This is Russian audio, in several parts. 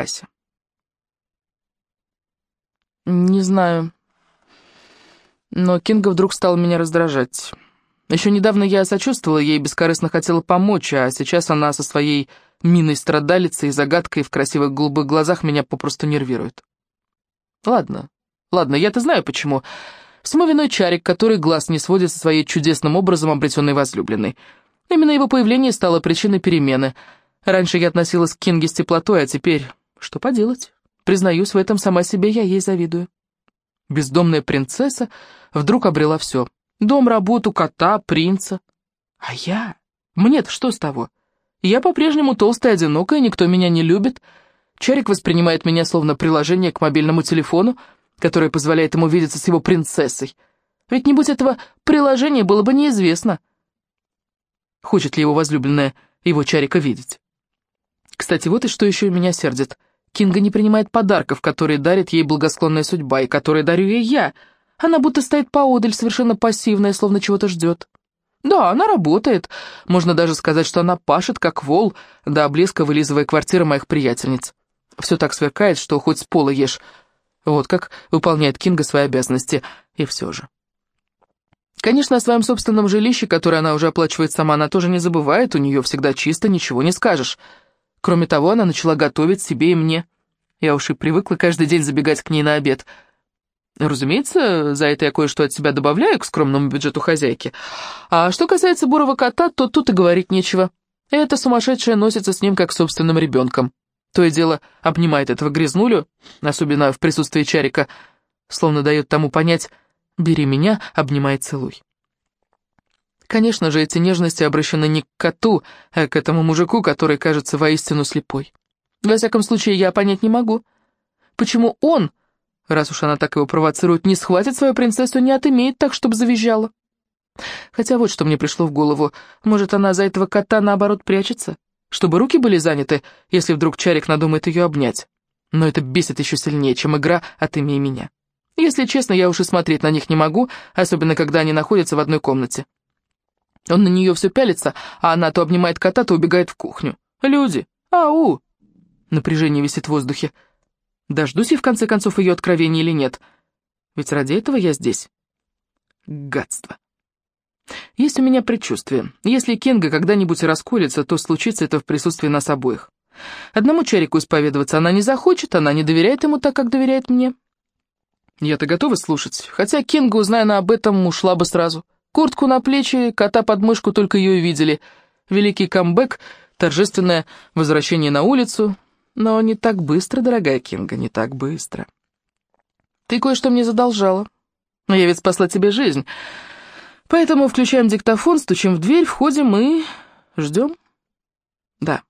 Ася. Не знаю, но Кинга вдруг стала меня раздражать. Еще недавно я сочувствовала ей, бескорыстно хотела помочь, а сейчас она со своей миной страдалицей и загадкой в красивых голубых глазах меня попросту нервирует. Ладно, ладно, я-то знаю почему. Всему виной Чарик, который глаз не сводит со своей чудесным образом обретенной возлюбленной. Именно его появление стало причиной перемены. Раньше я относилась к Кинге с теплотой, а теперь... Что поделать? Признаюсь, в этом сама себе я ей завидую. Бездомная принцесса вдруг обрела все. Дом, работу, кота, принца. А я? Мне-то что с того? Я по-прежнему толстая, одинокая, никто меня не любит. Чарик воспринимает меня словно приложение к мобильному телефону, которое позволяет ему видеться с его принцессой. Ведь не будь этого приложения, было бы неизвестно, хочет ли его возлюбленная его Чарика видеть. Кстати, вот и что еще меня сердит. Кинга не принимает подарков, которые дарит ей благосклонная судьба, и которые дарю ей я. Она будто стоит поодаль, совершенно пассивная, словно чего-то ждет. Да, она работает. Можно даже сказать, что она пашет, как вол, до блеска вылизывая квартиры моих приятельниц. Все так сверкает, что хоть с пола ешь. Вот как выполняет Кинга свои обязанности. И все же. Конечно, о своем собственном жилище, которое она уже оплачивает сама, она тоже не забывает, у нее всегда чисто, ничего не скажешь. Кроме того, она начала готовить себе и мне. Я уж и привыкла каждый день забегать к ней на обед. Разумеется, за это я кое-что от себя добавляю к скромному бюджету хозяйки. А что касается бурого кота, то тут и говорить нечего. Эта сумасшедшая носится с ним как собственным ребенком. То и дело обнимает этого грязнулю, особенно в присутствии Чарика, словно дает тому понять «бери меня, обнимай, целуй». Конечно же, эти нежности обращены не к коту, а к этому мужику, который кажется воистину слепой. Во всяком случае, я понять не могу. Почему он, раз уж она так его провоцирует, не схватит свою принцессу, не отымеет так, чтобы завизжала? Хотя вот что мне пришло в голову. Может, она за этого кота, наоборот, прячется? Чтобы руки были заняты, если вдруг Чарик надумает ее обнять. Но это бесит еще сильнее, чем игра «Отымей меня». Если честно, я уж и смотреть на них не могу, особенно когда они находятся в одной комнате. Он на нее все пялится, а она то обнимает кота, то убегает в кухню. Люди! Ау! Напряжение висит в воздухе. Дождусь я в конце концов ее откровения или нет? Ведь ради этого я здесь. Гадство. Есть у меня предчувствие. Если Кенга когда-нибудь расколется, то случится это в присутствии нас обоих. Одному Чарику исповедоваться она не захочет, она не доверяет ему так, как доверяет мне. Я-то готова слушать, хотя Кенга, узная она об этом, ушла бы сразу. Куртку на плечи, кота под мышку только ее и видели. Великий камбэк, торжественное возвращение на улицу. Но не так быстро, дорогая Кинга, не так быстро. Ты кое-что мне задолжала. Но я ведь спасла тебе жизнь. Поэтому включаем диктофон, стучим в дверь, входим и... ждем. Да,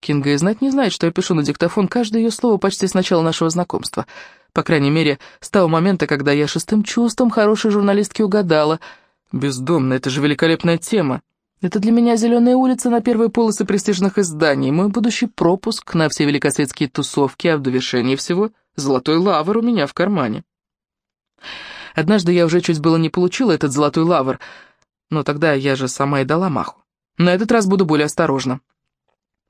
Кинга и знать не знает, что я пишу на диктофон каждое ее слово почти с начала нашего знакомства. По крайней мере, с того момента, когда я шестым чувством хорошей журналистки угадала — Бездомно, это же великолепная тема. Это для меня зеленая улица на первой полосы престижных изданий, мой будущий пропуск на все великосветские тусовки, а в довершении всего золотой лавр у меня в кармане. Однажды я уже чуть было не получила этот золотой лавр, но тогда я же сама и дала маху. На этот раз буду более осторожна.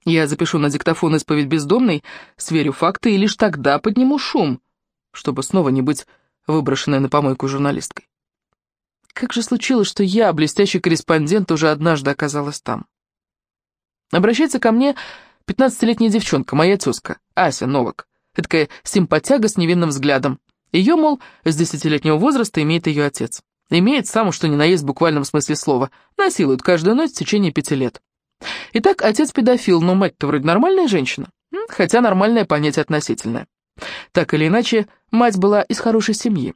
Я запишу на диктофон исповедь бездомной, сверю факты и лишь тогда подниму шум, чтобы снова не быть выброшенной на помойку журналисткой. Как же случилось, что я, блестящий корреспондент, уже однажды оказалась там? Обращается ко мне пятнадцатилетняя девчонка, моя тезка, Ася Новак. Такая симпатяга с невинным взглядом. Ее, мол, с десятилетнего возраста имеет ее отец. Имеет сам, что ни на есть в буквальном смысле слова. Насилует каждую ночь в течение пяти лет. Итак, отец педофил, но мать-то вроде нормальная женщина. Хотя нормальное понятие относительное. Так или иначе, мать была из хорошей семьи.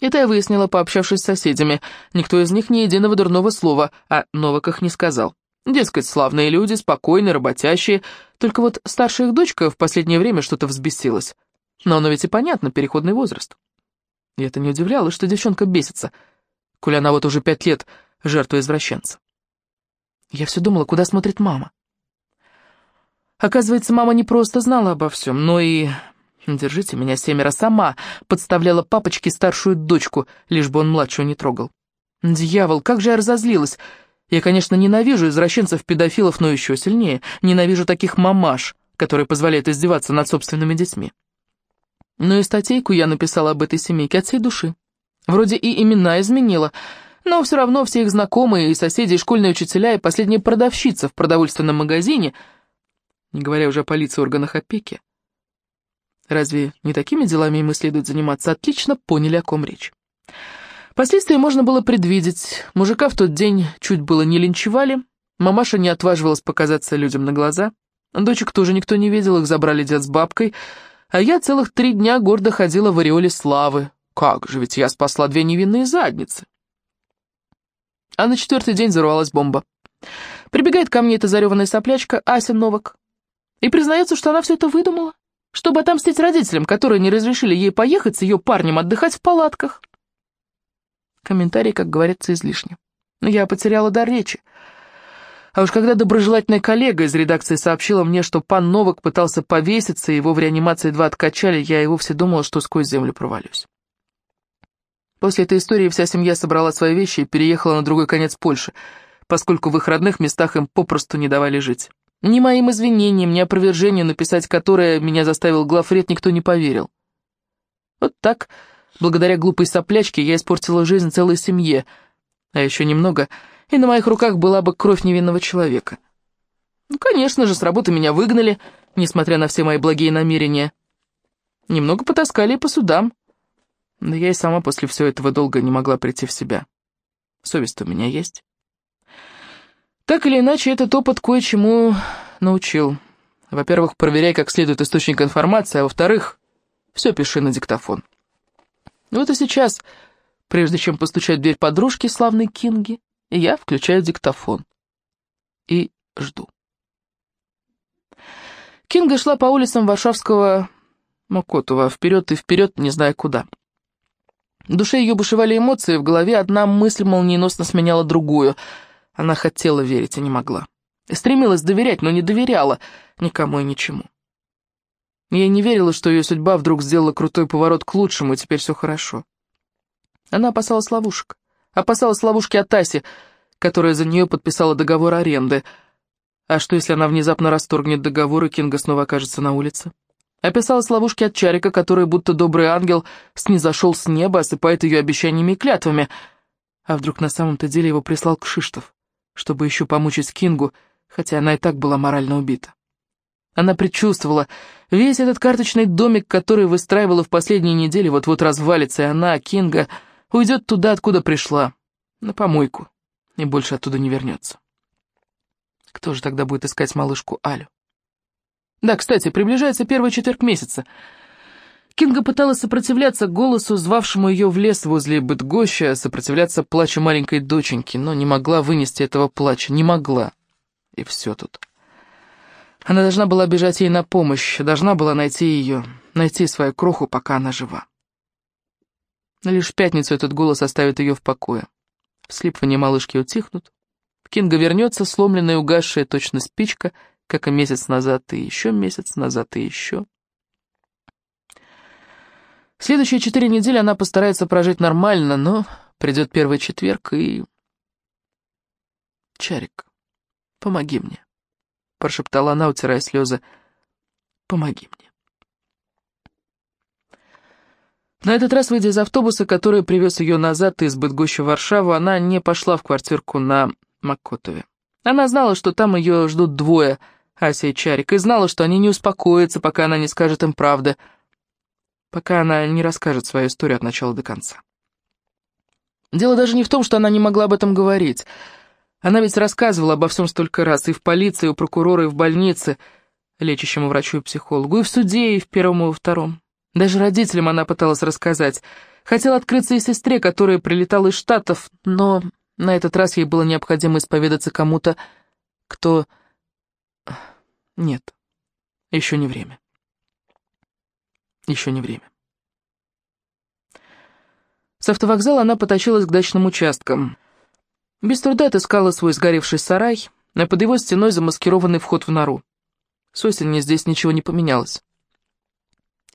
Это я выяснила, пообщавшись с соседями. Никто из них ни единого дурного слова о Новаках не сказал. Дескать, славные люди, спокойные, работящие. Только вот старшая их дочка в последнее время что-то взбесилась. Но оно ведь и понятно, переходный возраст. И это не удивляло, что девчонка бесится, коль она вот уже пять лет жертва извращенца. Я все думала, куда смотрит мама. Оказывается, мама не просто знала обо всем, но и Держите меня, семеро, сама подставляла папочке старшую дочку, лишь бы он младшую не трогал. Дьявол, как же я разозлилась. Я, конечно, ненавижу извращенцев-педофилов, но еще сильнее. Ненавижу таких мамаш, которая позволяет издеваться над собственными детьми. Но и статейку я написала об этой семейке от всей души. Вроде и имена изменила, но все равно все их знакомые и соседи, и школьные учителя, и последняя продавщица в продовольственном магазине, не говоря уже о полиции органах опеки, разве не такими делами им следует заниматься, отлично поняли, о ком речь. Последствия можно было предвидеть. Мужика в тот день чуть было не линчевали, мамаша не отваживалась показаться людям на глаза, дочек тоже никто не видел, их забрали дед с бабкой, а я целых три дня гордо ходила в ореоле славы. Как же, ведь я спасла две невинные задницы. А на четвертый день взорвалась бомба. Прибегает ко мне эта зареванная соплячка Ася Новак и признается, что она все это выдумала, чтобы отомстить родителям, которые не разрешили ей поехать с ее парнем отдыхать в палатках. Комментарий, как говорится, излишне. Я потеряла дар речи. А уж когда доброжелательная коллега из редакции сообщила мне, что пан Новак пытался повеситься, и его в реанимации два откачали, я и вовсе думала, что сквозь землю провалюсь. После этой истории вся семья собрала свои вещи и переехала на другой конец Польши, поскольку в их родных местах им попросту не давали жить. Ни моим извинениям, ни опровержению, написать которое меня заставил главред, никто не поверил. Вот так, благодаря глупой соплячке, я испортила жизнь целой семье, а еще немного, и на моих руках была бы кровь невинного человека. Ну, конечно же, с работы меня выгнали, несмотря на все мои благие намерения. Немного потаскали и по судам. Но я и сама после всего этого долго не могла прийти в себя. Совесть у меня есть. Так или иначе, этот опыт кое-чему научил. Во-первых, проверяй как следует источник информации, а во-вторых, все пиши на диктофон. Вот и сейчас, прежде чем постучать в дверь подружки славной Кинги, я включаю диктофон и жду. Кинга шла по улицам Варшавского Мокотова, вперед и вперед, не зная куда. В душе ее бушевали эмоции, в голове одна мысль молниеносно сменяла другую. Она хотела верить, а не могла. Стремилась доверять, но не доверяла никому и ничему. Я не верила, что ее судьба вдруг сделала крутой поворот к лучшему, и теперь все хорошо. Она опасалась ловушек. Опасалась ловушки от Таси, которая за нее подписала договор аренды. А что, если она внезапно расторгнет договор, и Кинга снова окажется на улице? Описалась ловушки от Чарика, который, будто добрый ангел, снизошел с неба, осыпает ее обещаниями и клятвами. А вдруг на самом-то деле его прислал Кшиштов, чтобы еще помучить Кингу, хотя она и так была морально убита. Она предчувствовала, весь этот карточный домик, который выстраивала в последние недели, вот-вот развалится, и она, Кинга, уйдет туда, откуда пришла, на помойку, и больше оттуда не вернется. Кто же тогда будет искать малышку Алю? Да, кстати, приближается первый четверг месяца. Кинга пыталась сопротивляться голосу, звавшему ее в лес возле Бытгоща, сопротивляться плачу маленькой доченьки, но не могла вынести этого плача, не могла. И все тут. Она должна была бежать ей на помощь, должна была найти ее, найти свою кроху, пока она жива. Лишь в пятницу этот голос оставит ее в покое. Вслипывания малышки утихнут. Кинга вернется, сломленная и угасшая точно спичка — как и месяц назад, и еще месяц назад, и еще. Следующие четыре недели она постарается прожить нормально, но придет первый четверг и... «Чарик, помоги мне», — прошептала она, утирая слезы. «Помоги мне». На этот раз, выйдя из автобуса, который привез ее назад из Бытгоща в Варшаву, она не пошла в квартирку на Маккотове. Она знала, что там ее ждут двое — Ася и Чарик, и знала, что они не успокоятся, пока она не скажет им правды, пока она не расскажет свою историю от начала до конца. Дело даже не в том, что она не могла об этом говорить. Она ведь рассказывала обо всем столько раз, и в полиции, и у прокурора, и в больнице, лечащему врачу и психологу, и в суде, и в первом, и во втором. Даже родителям она пыталась рассказать. Хотела открыться и сестре, которая прилетала из Штатов, но на этот раз ей было необходимо исповедаться кому-то, кто нет, еще не время. Еще не время. С автовокзала она потащилась к дачным участкам. Без труда отыскала свой сгоревший сарай, а под его стеной замаскированный вход в нору. С осени здесь ничего не поменялось.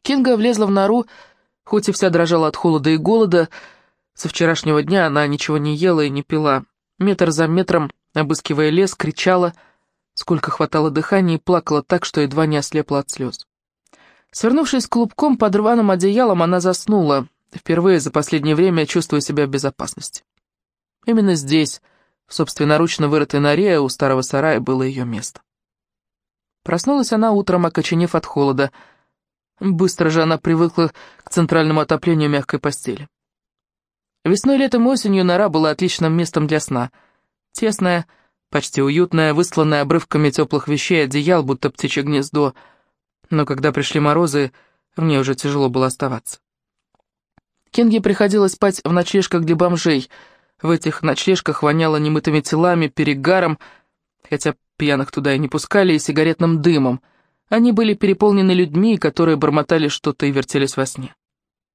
Кинга влезла в нору, хоть и вся дрожала от холода и голода. Со вчерашнего дня она ничего не ела и не пила. Метр за метром, обыскивая лес, кричала — Сколько хватало дыхания и плакала так, что едва не ослепла от слез. Свернувшись клубком под рваным одеялом, она заснула, впервые за последнее время чувствуя себя в безопасности. Именно здесь, в собственноручно вырытой норе у старого сарая, было ее место. Проснулась она утром, окоченев от холода. Быстро же она привыкла к центральному отоплению мягкой постели. Весной, летом, осенью нора была отличным местом для сна. Тесная, почти уютная, высланная обрывками теплых вещей, одеял, будто птичье гнездо. Но когда пришли морозы, в ней уже тяжело было оставаться. Кинге приходилось спать в ночлежках для бомжей. В этих ночлежках воняло немытыми телами, перегаром, хотя пьяных туда и не пускали, и сигаретным дымом. Они были переполнены людьми, которые бормотали что-то и вертелись во сне.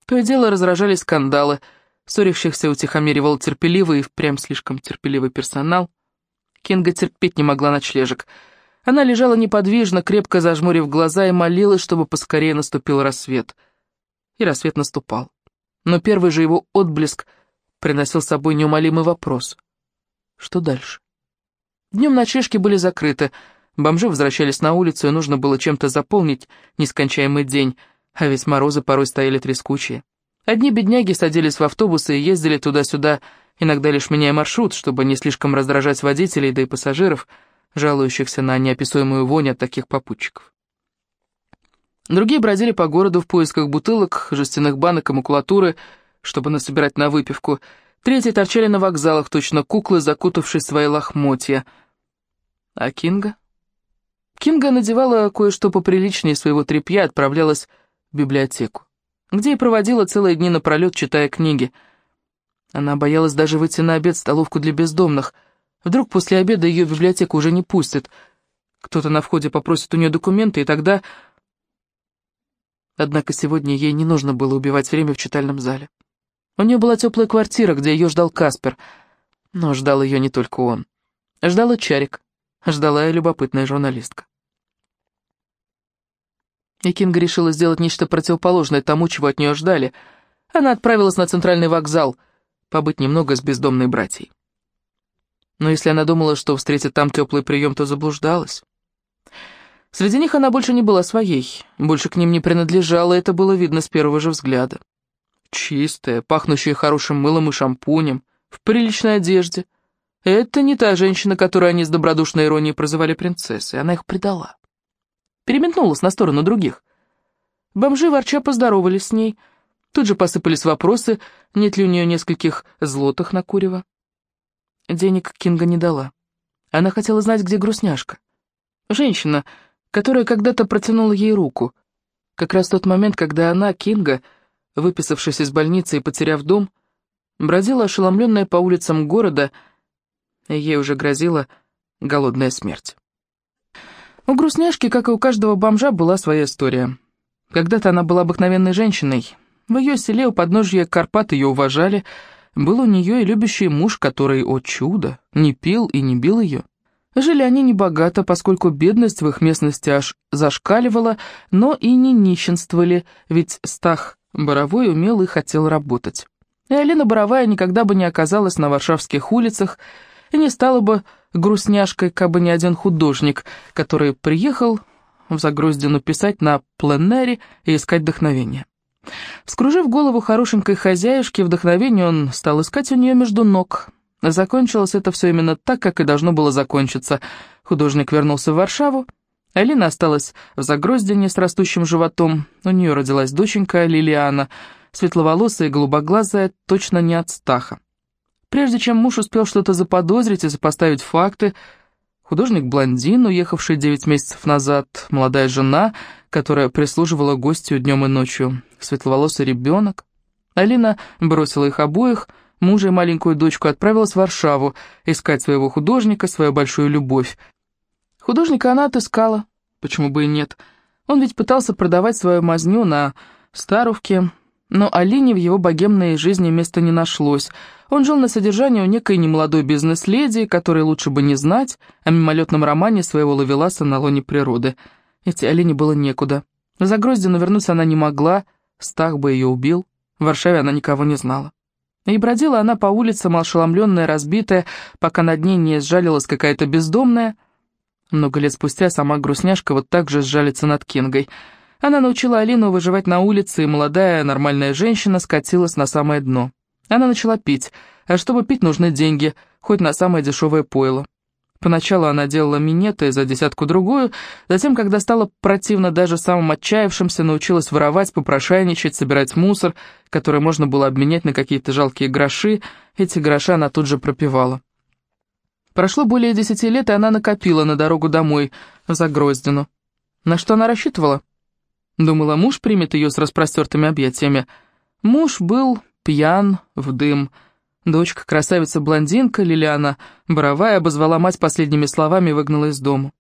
То и дело разражались скандалы — Ссорящихся утихомиривал терпеливый и впрямь слишком терпеливый персонал. Кинга терпеть не могла ночлежек. Она лежала неподвижно, крепко зажмурив глаза и молилась, чтобы поскорее наступил рассвет. И рассвет наступал. Но первый же его отблеск приносил с собой неумолимый вопрос. Что дальше? Днем ночлежки были закрыты, бомжи возвращались на улицу, и нужно было чем-то заполнить нескончаемый день, а ведь морозы порой стояли трескучие. Одни бедняги садились в автобусы и ездили туда-сюда, иногда лишь меняя маршрут, чтобы не слишком раздражать водителей, да и пассажиров, жалующихся на неописуемую вонь от таких попутчиков. Другие бродили по городу в поисках бутылок, жестяных банок и макулатуры, чтобы насобирать на выпивку. Третьи торчали на вокзалах, точно куклы, закутавшись в свои лохмотья. А Кинга? Кинга надевала кое-что поприличнее своего тряпья, отправлялась в библиотеку где и проводила целые дни напролет, читая книги. Она боялась даже выйти на обед в столовку для бездомных. Вдруг после обеда ее в библиотеку уже не пустят. Кто-то на входе попросит у нее документы, и тогда... Однако сегодня ей не нужно было убивать время в читальном зале. У нее была теплая квартира, где ее ждал Каспер. Но ждал ее не только он. Ждала Чарик, ждала и любопытная журналистка. И Кинга решила сделать нечто противоположное тому, чего от нее ждали. Она отправилась на центральный вокзал, побыть немного с бездомной братьей. Но если она думала, что встретит там теплый прием, то заблуждалась. Среди них она больше не была своей, больше к ним не принадлежала, это было видно с первого же взгляда. Чистая, пахнущая хорошим мылом и шампунем, в приличной одежде. Это не та женщина, которую они с добродушной иронией прозывали принцессой, она их предала переметнулась на сторону других. Бомжи ворча поздоровались с ней. Тут же посыпались вопросы, нет ли у нее нескольких злотых на курево. Денег Кинга не дала. Она хотела знать, где грустняшка. Женщина, которая когда-то протянула ей руку. Как раз тот момент, когда она, Кинга, выписавшись из больницы и потеряв дом, бродила ошеломленная по улицам города, ей уже грозила голодная смерть. У грустняшки, как и у каждого бомжа, была своя история. Когда-то она была обыкновенной женщиной. В ее селе у подножья Карпат ее уважали. Был у нее и любящий муж, который, о чудо, не пил и не бил ее. Жили они небогато, поскольку бедность в их местности аж зашкаливала, но и не нищенствовали, ведь Стах Боровой умел и хотел работать. И Алина Боровая никогда бы не оказалась на варшавских улицах и не стала бы грустняшкой, кабы не один художник, который приехал в Загроздину писать на пленэре и искать вдохновение. Вскружив голову хорошенькой хозяюшки, вдохновение он стал искать у нее между ног. Закончилось это все именно так, как и должно было закончиться. Художник вернулся в Варшаву, Алина осталась в Загроздине с растущим животом. У нее родилась доченька Лилиана, светловолосая и голубоглазая, точно не от Стаха. Прежде чем муж успел что-то заподозрить и запоставить факты, художник-блондин, уехавший девять месяцев назад, молодая жена, которая прислуживала гостю днем и ночью, светловолосый ребенок. Алина бросила их обоих, мужа и маленькую дочку отправилась в Варшаву искать своего художника, свою большую любовь. Художника она отыскала, почему бы и нет. Он ведь пытался продавать свою мазню на Старовке, но Алине в его богемной жизни места не нашлось. Он жил на содержании у некой немолодой бизнес-леди, которой лучше бы не знать о мимолетном романе своего ловеласа на лоне природы. Идти Алине было некуда. В Загроздину вернуться она не могла, Стах бы ее убил. В Варшаве она никого не знала. И бродила она по улицам, ошеломленная, разбитая, пока над ней не сжалилась какая-то бездомная. Много лет спустя сама грустняшка вот так же сжалится над Кингой. Она научила Алину выживать на улице, и молодая нормальная женщина скатилась на самое дно. Она начала пить, а чтобы пить нужны деньги, хоть на самое дешевое пойло. Поначалу она делала минеты за десятку-другую, затем, когда стало противно даже самым отчаявшимся, научилась воровать, попрошайничать, собирать мусор, который можно было обменять на какие-то жалкие гроши, эти гроши она тут же пропивала. Прошло более десяти лет, и она накопила на дорогу домой, за Гроздину. На что она рассчитывала? Думала, муж примет ее с распростертыми объятиями. Муж был пьян в дым, Дочка, красавица-блондинка Лилиана Боровая обозвала мать последними словами и выгнала из дома.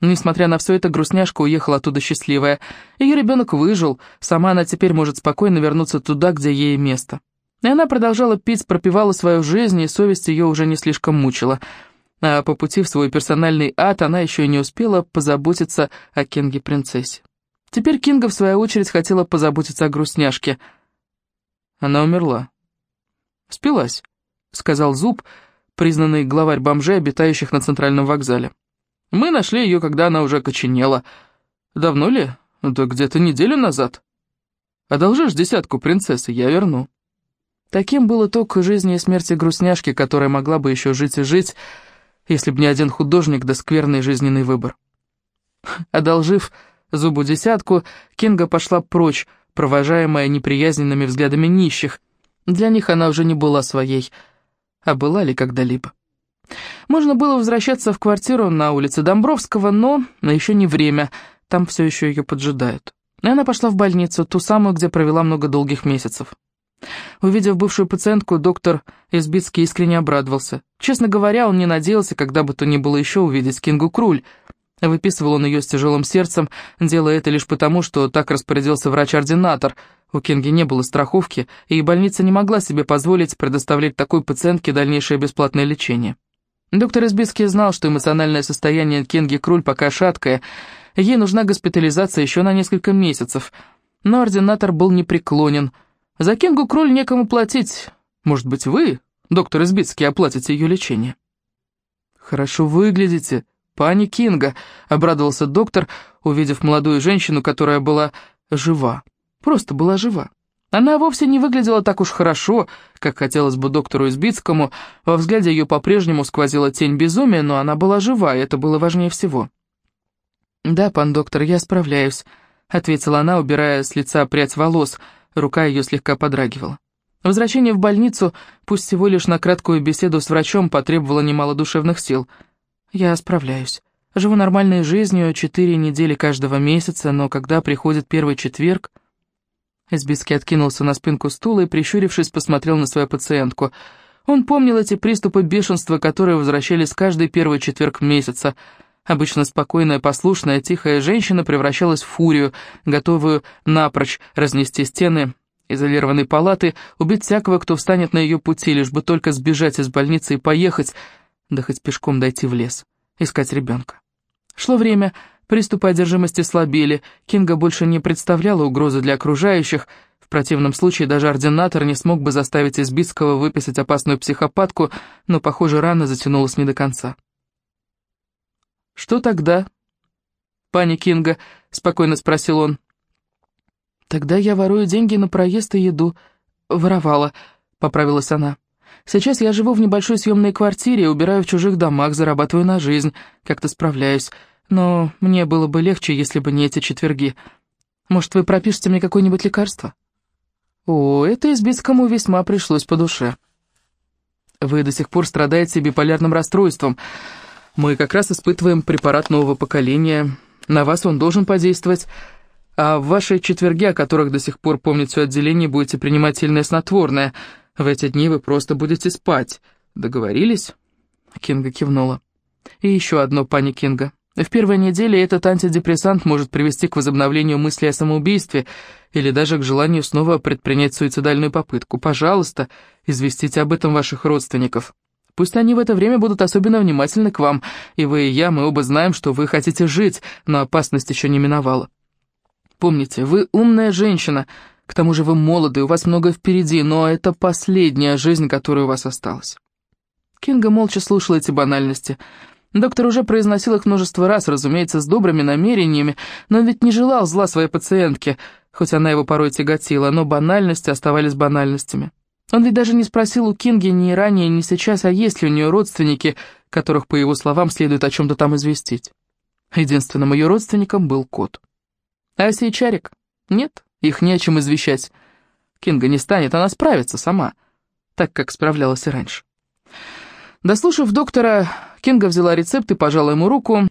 Несмотря на все это, грустняшка уехала оттуда счастливая. Ее ребенок выжил, сама она теперь может спокойно вернуться туда, где ей место. И она продолжала пить, пропивала свою жизнь, и совесть ее уже не слишком мучила. А по пути в свой персональный ад она еще и не успела позаботиться о Кинге-принцессе. Теперь Кинга, в свою очередь, хотела позаботиться о грустняшке. Она умерла. Спилась сказал Зуб, признанный главарь бомжей, обитающих на центральном вокзале. «Мы нашли ее, когда она уже коченела. Давно ли? Да где-то неделю назад. Одолжишь десятку, принцессы, я верну». Таким был итог жизни и смерти грустняшки, которая могла бы еще жить и жить, если б не один художник да скверный жизненный выбор. Одолжив Зубу десятку, Кинга пошла прочь, провожаемая неприязненными взглядами нищих. Для них она уже не была своей, — а была ли когда-либо. Можно было возвращаться в квартиру на улице Домбровского, но еще не время, там все еще ее поджидают. И она пошла в больницу, ту самую, где провела много долгих месяцев. Увидев бывшую пациентку, доктор Избицкий искренне обрадовался. Честно говоря, он не надеялся, когда бы то ни было еще увидеть Кингу Круль. Выписывал он ее с тяжелым сердцем, делая это лишь потому, что так распорядился врач-ординатор – у Кинги не было страховки, и больница не могла себе позволить предоставлять такой пациентке дальнейшее бесплатное лечение. Доктор Избицкий знал, что эмоциональное состояние Кинги Круль пока шаткое, ей нужна госпитализация еще на несколько месяцев, но ординатор был непреклонен. За Кингу Круль некому платить. Может быть, вы, доктор Избицкий, оплатите ее лечение? «Хорошо выглядите, пани Кинга», — обрадовался доктор, увидев молодую женщину, которая была жива просто была жива. Она вовсе не выглядела так уж хорошо, как хотелось бы доктору Избицкому, во взгляде ее по-прежнему сквозила тень безумия, но она была жива, и это было важнее всего. «Да, пан доктор, я справляюсь», — ответила она, убирая с лица прядь волос, рука ее слегка подрагивала. Возвращение в больницу, пусть всего лишь на краткую беседу с врачом, потребовало немало душевных сил. «Я справляюсь. Живу нормальной жизнью, четыре недели каждого месяца, но когда приходит первый четверг...» Избицкий откинулся на спинку стула и, прищурившись, посмотрел на свою пациентку. Он помнил эти приступы бешенства, которые возвращались каждый первый четверг месяца. Обычно спокойная, послушная, тихая женщина превращалась в фурию, готовую напрочь разнести стены изолированной палаты, убить всякого, кто встанет на ее пути, лишь бы только сбежать из больницы и поехать, да хоть пешком дойти в лес, искать ребенка. Шло время, Приступы одержимости слабели, Кинга больше не представляла угрозы для окружающих, в противном случае даже ординатор не смог бы заставить Избицкого выписать опасную психопатку, но, похоже, рана затянулась не до конца. «Что тогда?» «Пани Кинга», — спокойно спросил он. «Тогда я ворую деньги на проезд и еду. Воровала», — поправилась она. «Сейчас я живу в небольшой съемной квартире, убираю в чужих домах, зарабатываю на жизнь, как-то справляюсь но мне было бы легче, если бы не эти четверги. Может, вы пропишете мне какое-нибудь лекарство?» «О, это Избицкому весьма пришлось по душе». «Вы до сих пор страдаете биполярным расстройством. Мы как раз испытываем препарат нового поколения. На вас он должен подействовать. А в ваши четверги, о которых до сих пор помнит все отделение, будете принимать сильное снотворное. В эти дни вы просто будете спать. Договорились?» Кинга кивнула. «И еще одно, пани Кинга. В первой неделе этот антидепрессант может привести к возобновлению мысли о самоубийстве или даже к желанию снова предпринять суицидальную попытку. Пожалуйста, известите об этом ваших родственников. Пусть они в это время будут особенно внимательны к вам, и вы и я, мы оба знаем, что вы хотите жить, но опасность еще не миновала. Помните, вы умная женщина, к тому же вы молоды, у вас много впереди, но это последняя жизнь, которая у вас осталась. Кинга молча слушала эти банальности – Доктор уже произносил их множество раз, разумеется, с добрыми намерениями, но ведь не желал зла своей пациентке, хоть она его порой тяготила, но банальности оставались банальностями. Он ведь даже не спросил у Кинги ни ранее, ни сейчас, а есть ли у нее родственники, которых, по его словам, следует о чем-то там известить. Единственным ее родственником был кот. Ася и Чарик? Нет, их не о чем извещать. Кинга не станет, она справится сама, так как справлялась и раньше. Дослушав доктора, Кинга взяла рецепт и пожала ему руку.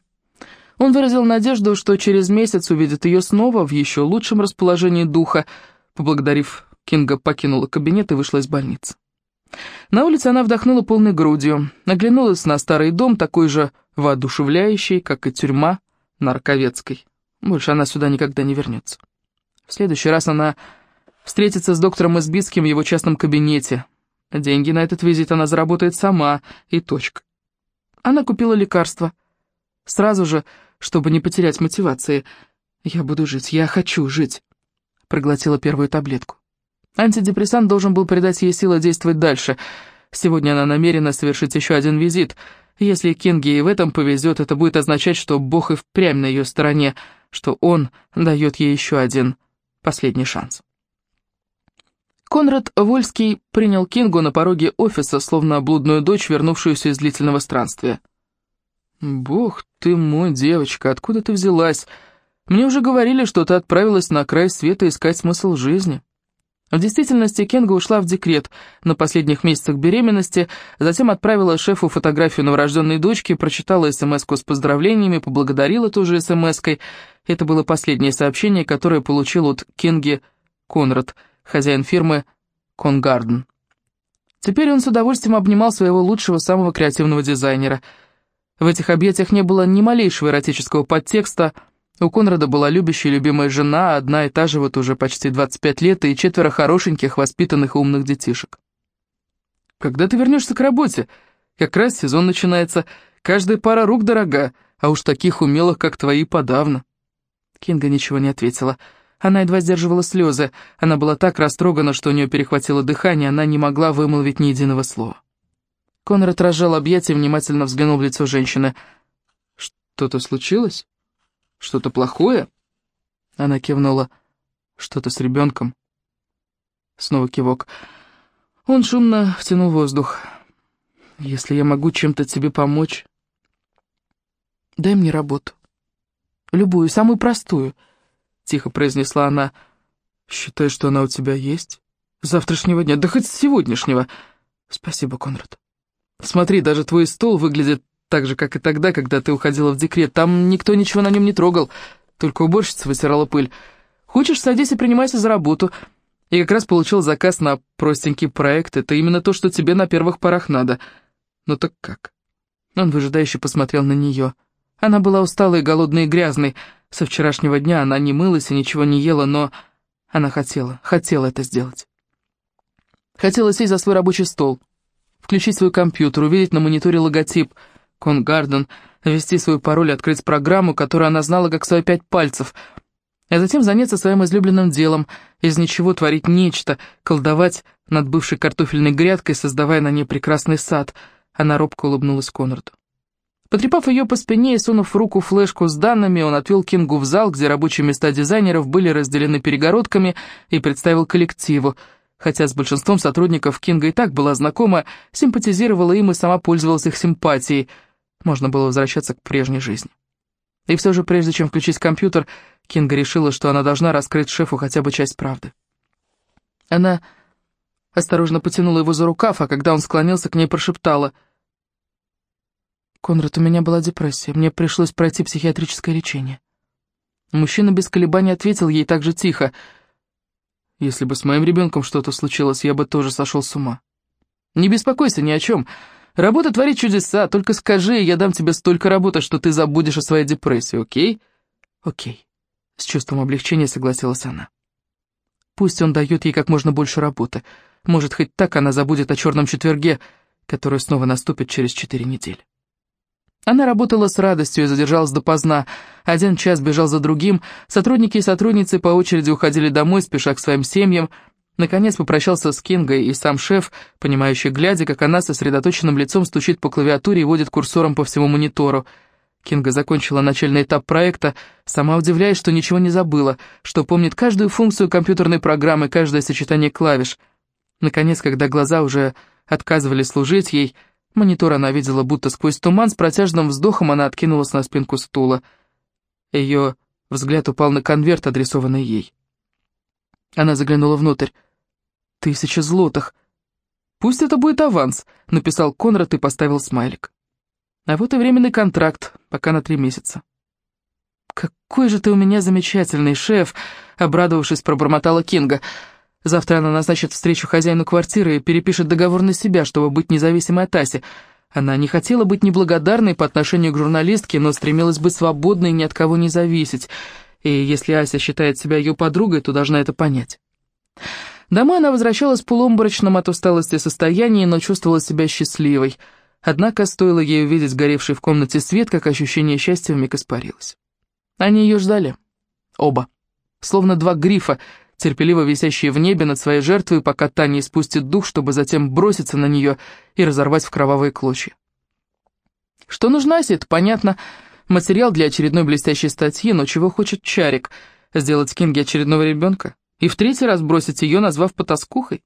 Он выразил надежду, что через месяц увидит ее снова в еще лучшем расположении духа. Поблагодарив, Кинга покинула кабинет и вышла из больницы. На улице она вдохнула полной грудью, оглянулась на старый дом, такой же воодушевляющий, как и тюрьма на Раковецкой. Больше она сюда никогда не вернется. В следующий раз она встретится с доктором Избицким в его частном кабинете. Деньги на этот визит она заработает сама, и точка. Она купила лекарство. Сразу же, чтобы не потерять мотивации. «Я буду жить, я хочу жить», — проглотила первую таблетку. Антидепрессант должен был придать ей силы действовать дальше. Сегодня она намерена совершить еще один визит. Если Кинге и в этом повезет, это будет означать, что Бог и впрямь на ее стороне, что Он дает ей еще один последний шанс. Конрад Вольский принял Кингу на пороге офиса, словно блудную дочь, вернувшуюся из длительного странствия. «Бог ты мой, девочка, откуда ты взялась? Мне уже говорили, что ты отправилась на край света искать смысл жизни». В действительности Кенга ушла в декрет на последних месяцах беременности, затем отправила шефу фотографию новорожденной дочки, прочитала смс с поздравлениями, поблагодарила тоже смс-кой. Это было последнее сообщение, которое получил от Кенги Конрад, хозяин фирмы Конгарден. Теперь он с удовольствием обнимал своего лучшего, самого креативного дизайнера. В этих объятиях не было ни малейшего эротического подтекста – у Конрада была любящая и любимая жена, одна и та же вот уже почти 25 лет, и четверо хорошеньких, воспитанных и умных детишек. «Когда ты вернешься к работе? Как раз сезон начинается. Каждая пара рук дорога, а уж таких умелых, как твои, подавно». Кинга ничего не ответила. Она едва сдерживала слезы. Она была так растрогана, что у нее перехватило дыхание, она не могла вымолвить ни единого слова. Конрад разжал объятия и внимательно взглянул в лицо женщины. «Что-то случилось?» Что-то плохое?» Она кивнула. «Что-то с ребенком?» Снова кивок. Он шумно втянул воздух. «Если я могу чем-то тебе помочь, дай мне работу. Любую, самую простую», — тихо произнесла она. «Считай, что она у тебя есть. С завтрашнего дня, да хоть с сегодняшнего. Спасибо, Конрад. Смотри, даже твой стол выглядит так же, как и тогда, когда ты уходила в декрет. Там никто ничего на нем не трогал, только уборщица вытирала пыль. Хочешь, садись и принимайся за работу. И как раз получил заказ на простенький проект. Это именно то, что тебе на первых порах надо. Ну так как?» Он выжидающе посмотрел на нее. Она была усталой, голодной и грязной. Со вчерашнего дня она не мылась и ничего не ела, но она хотела, хотела это сделать. Хотела сесть за свой рабочий стол, включить свой компьютер, увидеть на мониторе логотип — Конгарден, ввести свой пароль, открыть программу, которую она знала как свои пять пальцев, а затем заняться своим излюбленным делом, из ничего творить нечто, колдовать над бывшей картофельной грядкой, создавая на ней прекрасный сад. Она робко улыбнулась Конраду. Потрепав ее по спине и сунув в руку флешку с данными, он отвел Кингу в зал, где рабочие места дизайнеров были разделены перегородками, и представил коллективу. Хотя с большинством сотрудников Кинга и так была знакома, симпатизировала им и сама пользовалась их симпатией – можно было возвращаться к прежней жизни. И все же, прежде чем включить компьютер, Кинга решила, что она должна раскрыть шефу хотя бы часть правды. Она осторожно потянула его за рукав, а когда он склонился к ней, прошептала. «Конрад, у меня была депрессия, мне пришлось пройти психиатрическое лечение». Мужчина без колебаний ответил ей так же тихо. «Если бы с моим ребенком что-то случилось, я бы тоже сошел с ума». «Не беспокойся ни о чем. Работа творит чудеса, только скажи, я дам тебе столько работы, что ты забудешь о своей депрессии, окей? Окей. С чувством облегчения согласилась она. Пусть он дает ей как можно больше работы. Может, хоть так она забудет о черном четверге, который снова наступит через четыре недели. Она работала с радостью и задержалась допоздна. Один час бежал за другим, сотрудники и сотрудницы по очереди уходили домой, спеша к своим семьям. Наконец попрощался с Кингой и сам шеф, понимающий, глядя, как она сосредоточенным лицом стучит по клавиатуре и водит курсором по всему монитору. Кинга закончила начальный этап проекта, сама удивляясь, что ничего не забыла, что помнит каждую функцию компьютерной программы, каждое сочетание клавиш. Наконец, когда глаза уже отказывали служить ей, монитор она видела будто сквозь туман, с протяжным вздохом она откинулась на спинку стула. Ее взгляд упал на конверт, адресованный ей. Она заглянула внутрь. «Тысяча злотых. Пусть это будет аванс», — написал Конрад и поставил смайлик. А вот и временный контракт, пока на три месяца. «Какой же ты у меня замечательный шеф!» — обрадовавшись, пробормотала Кинга. «Завтра она назначит встречу хозяину квартиры и перепишет договор на себя, чтобы быть независимой от Аси. Она не хотела быть неблагодарной по отношению к журналистке, но стремилась быть свободной и ни от кого не зависеть и если Ася считает себя ее подругой, то должна это понять. Домой она возвращалась в от усталости состоянии, но чувствовала себя счастливой. Однако стоило ей увидеть горевший в комнате свет, как ощущение счастья вмиг испарилось. Они ее ждали. Оба. Словно два грифа, терпеливо висящие в небе над своей жертвой, пока та не испустит дух, чтобы затем броситься на нее и разорвать в кровавые клочья. Что нужно Асе, это понятно, — Материал для очередной блестящей статьи, но чего хочет Чарик? Сделать Кинге очередного ребенка? И в третий раз бросить ее, назвав потаскухой?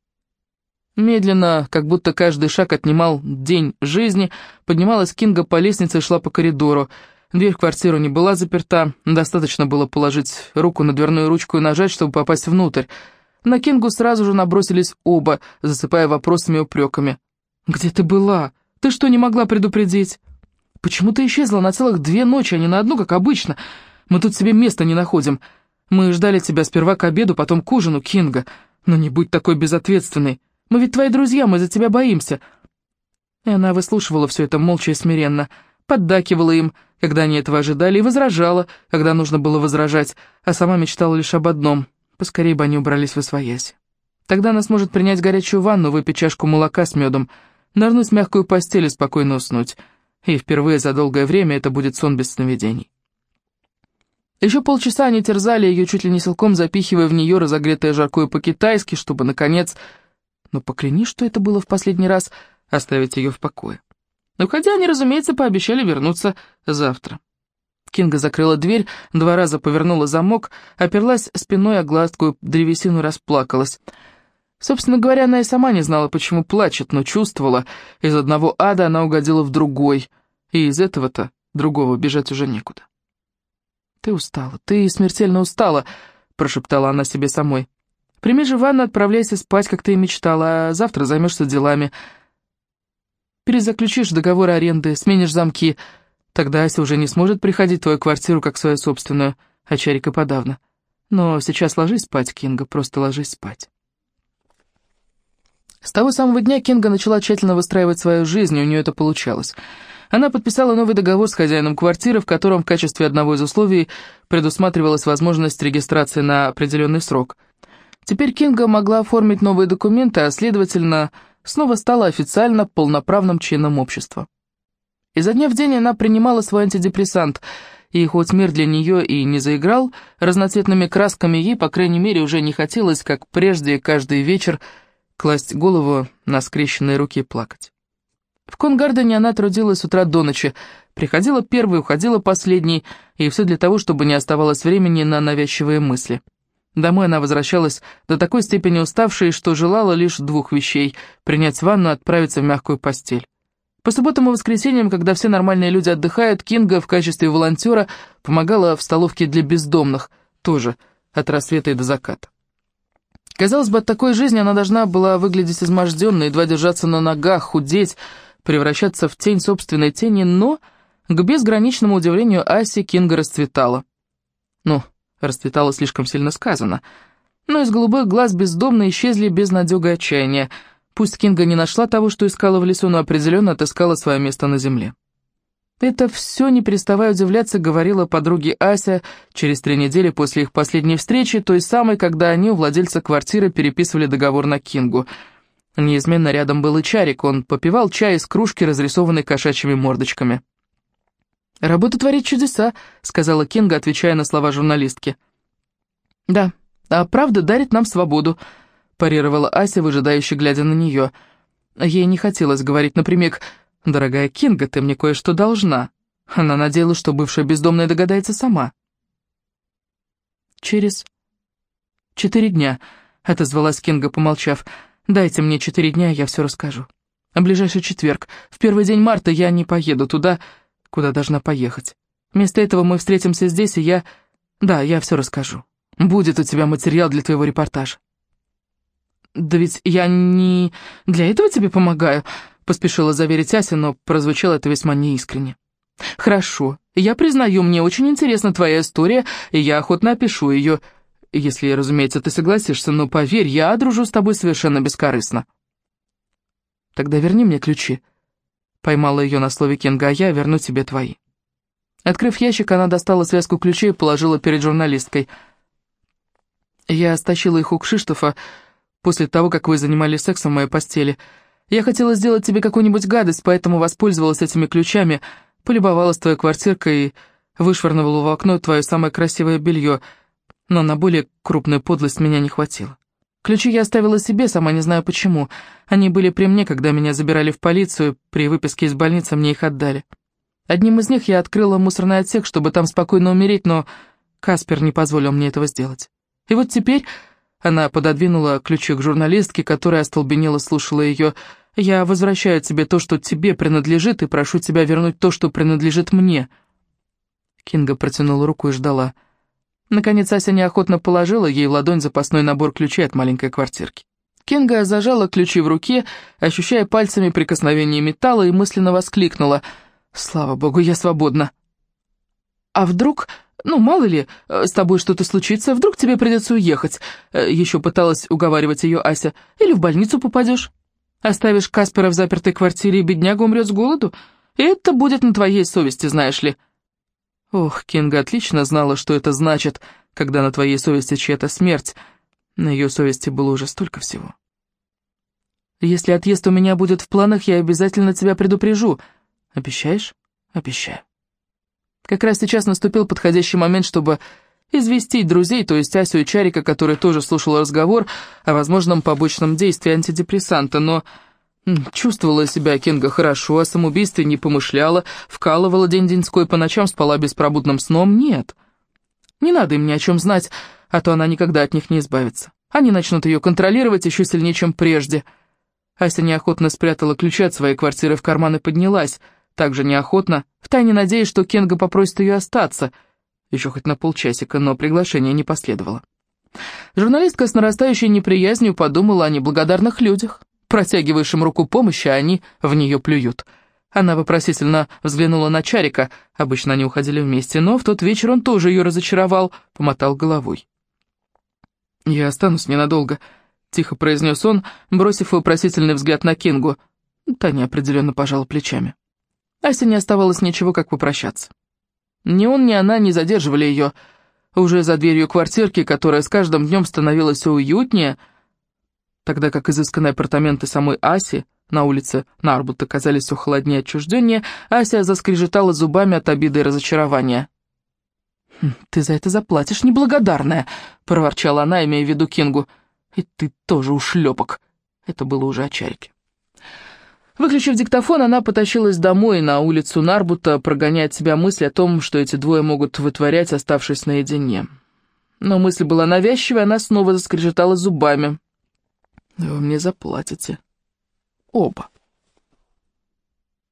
Медленно, как будто каждый шаг отнимал день жизни, поднималась Кинга по лестнице и шла по коридору. Дверь в квартиру не была заперта, достаточно было положить руку на дверную ручку и нажать, чтобы попасть внутрь. На Кингу сразу же набросились оба, засыпая вопросами и упреками. «Где ты была? Ты что, не могла предупредить?» Почему ты исчезла на целых две ночи, а не на одну, как обычно? Мы тут себе места не находим. Мы ждали тебя сперва к обеду, потом к ужину, Кинга. Но не будь такой безответственной. Мы ведь твои друзья, мы за тебя боимся». И она выслушивала все это молча и смиренно, поддакивала им, когда они этого ожидали, и возражала, когда нужно было возражать, а сама мечтала лишь об одном — поскорее бы они убрались в освояси. Тогда она сможет принять горячую ванну, выпить чашку молока с медом, нырнуть в мягкую постель и спокойно уснуть и впервые за долгое время это будет сон без сновидений. Еще полчаса они терзали ее, чуть ли не силком запихивая в нее разогретое жаркое по-китайски, чтобы, наконец, ну поклянись, что это было в последний раз, оставить ее в покое. Но хотя они, разумеется, пообещали вернуться завтра. Кинга закрыла дверь, два раза повернула замок, оперлась спиной о гладкую древесину расплакалась — Собственно говоря, она и сама не знала, почему плачет, но чувствовала, из одного ада она угодила в другой, и из этого-то другого бежать уже некуда. «Ты устала, ты смертельно устала», — прошептала она себе самой. «Прими же ванну, отправляйся спать, как ты и мечтала, а завтра займешься делами. Перезаключишь договор аренды, сменишь замки, тогда Ася уже не сможет приходить в твою квартиру как свою собственную, а Чарика подавно. Но сейчас ложись спать, Кинга, просто ложись спать». С того самого дня Кинга начала тщательно выстраивать свою жизнь, и у нее это получалось. Она подписала новый договор с хозяином квартиры, в котором в качестве одного из условий предусматривалась возможность регистрации на определенный срок. Теперь Кинга могла оформить новые документы, а, следовательно, снова стала официально полноправным членом общества. Изо дня в день она принимала свой антидепрессант, и хоть мир для нее и не заиграл, разноцветными красками ей, по крайней мере, уже не хотелось, как прежде, каждый вечер класть голову на скрещенные руки и плакать. В Конгардене она трудилась с утра до ночи, приходила первой, уходила последней, и все для того, чтобы не оставалось времени на навязчивые мысли. Домой она возвращалась до такой степени уставшей, что желала лишь двух вещей — принять ванну и отправиться в мягкую постель. По субботам и воскресеньям, когда все нормальные люди отдыхают, Кинга в качестве волонтера помогала в столовке для бездомных, тоже от рассвета и до заката. Казалось бы, от такой жизни она должна была выглядеть изможденной, едва держаться на ногах, худеть, превращаться в тень собственной тени, но, к безграничному удивлению Аси, Кинга расцветала. Ну, расцветала слишком сильно сказано. Но из голубых глаз бездомно исчезли безнадега отчаяния. Пусть Кинга не нашла того, что искала в лесу, но определенно отыскала свое место на земле. Это все, не переставая удивляться, говорила подруге Ася через три недели после их последней встречи, той самой, когда они у владельца квартиры переписывали договор на Кингу. Неизменно рядом был и Чарик, он попивал чай из кружки, разрисованной кошачьими мордочками. «Работа творит чудеса», — сказала Кинга, отвечая на слова журналистки. «Да, а правда дарит нам свободу», — парировала Ася, выжидающе глядя на нее. Ей не хотелось говорить напрямик «Дорогая Кинга, ты мне кое-что должна». Она надеялась, что бывшая бездомная догадается сама. «Через четыре дня», — отозвалась Кинга, помолчав. «Дайте мне четыре дня, я все расскажу. Ближайший четверг, в первый день марта я не поеду туда, куда должна поехать. Вместо этого мы встретимся здесь, и я... Да, я все расскажу. Будет у тебя материал для твоего репортажа». «Да ведь я не для этого тебе помогаю», — поспешила заверить Ася, но прозвучало это весьма неискренне. «Хорошо, я признаю, мне очень интересна твоя история, и я охотно опишу ее, если, разумеется, ты согласишься, но поверь, я дружу с тобой совершенно бескорыстно». «Тогда верни мне ключи», — поймала ее на слове Кенга, а я верну тебе твои. Открыв ящик, она достала связку ключей и положила перед журналисткой. Я стащила их у Кшиштофа после того, как вы занимались сексом в моей постели. Я хотела сделать тебе какую-нибудь гадость, поэтому воспользовалась этими ключами — полюбовалась твоей квартиркой и вышвырнула в окно твое самое красивое белье, но на более крупную подлость меня не хватило. Ключи я оставила себе, сама не знаю почему. Они были при мне, когда меня забирали в полицию, при выписке из больницы мне их отдали. Одним из них я открыла мусорный отсек, чтобы там спокойно умереть, но Каспер не позволил мне этого сделать. И вот теперь она пододвинула ключи к журналистке, которая остолбенело слушала ее, я возвращаю тебе то, что тебе принадлежит, и прошу тебя вернуть то, что принадлежит мне». Кинга протянула руку и ждала. Наконец Ася неохотно положила ей в ладонь запасной набор ключей от маленькой квартирки. Кинга зажала ключи в руке, ощущая пальцами прикосновение металла, и мысленно воскликнула. «Слава богу, я свободна!» «А вдруг...» «Ну, мало ли, э, с тобой что-то случится, вдруг тебе придется уехать», э, — еще пыталась уговаривать ее Ася. «Или в больницу попадешь». Оставишь Каспера в запертой квартире, и бедняга умрет с голоду? Это будет на твоей совести, знаешь ли». Ох, Кинга отлично знала, что это значит, когда на твоей совести чья-то смерть. На ее совести было уже столько всего. «Если отъезд у меня будет в планах, я обязательно тебя предупрежу. Обещаешь?» «Обещаю». Как раз сейчас наступил подходящий момент, чтобы известить друзей, то есть Асю и Чарика, который тоже слушал разговор о возможном побочном действии антидепрессанта, но чувствовала себя Кенга хорошо, о самоубийстве не помышляла, вкалывала день-деньской, по ночам спала беспробудным сном, нет. Не надо им ни о чем знать, а то она никогда от них не избавится. Они начнут ее контролировать еще сильнее, чем прежде. Ася неохотно спрятала ключи от своей квартиры в карман и поднялась, также неохотно, втайне надеясь, что Кенга попросит ее остаться — еще хоть на полчасика, но приглашение не последовало. Журналистка с нарастающей неприязнью подумала о неблагодарных людях. Протягиваешь им руку помощи, а они в нее плюют. Она вопросительно взглянула на Чарика, обычно они уходили вместе, но в тот вечер он тоже ее разочаровал, помотал головой. «Я останусь ненадолго», — тихо произнес он, бросив вопросительный взгляд на Кингу. Таня определенно пожала плечами. Асе не оставалось ничего, как попрощаться. Ни он, ни она не задерживали ее. Уже за дверью квартирки, которая с каждым днем становилась уютнее, тогда как изысканные апартаменты самой Аси на улице Нарбут оказались все холоднее и отчужденнее, Ася заскрежетала зубами от обиды и разочарования. «Хм, «Ты за это заплатишь, неблагодарная!» — проворчала она, имея в виду Кингу. «И ты тоже ушлепок!» Это было уже о. Выключив диктофон, она потащилась домой на улицу Нарбута, прогоняя от себя мысль о том, что эти двое могут вытворять, оставшись наедине. Но мысль была навязчивой, она снова заскрежетала зубами. «Вы мне заплатите. Оба».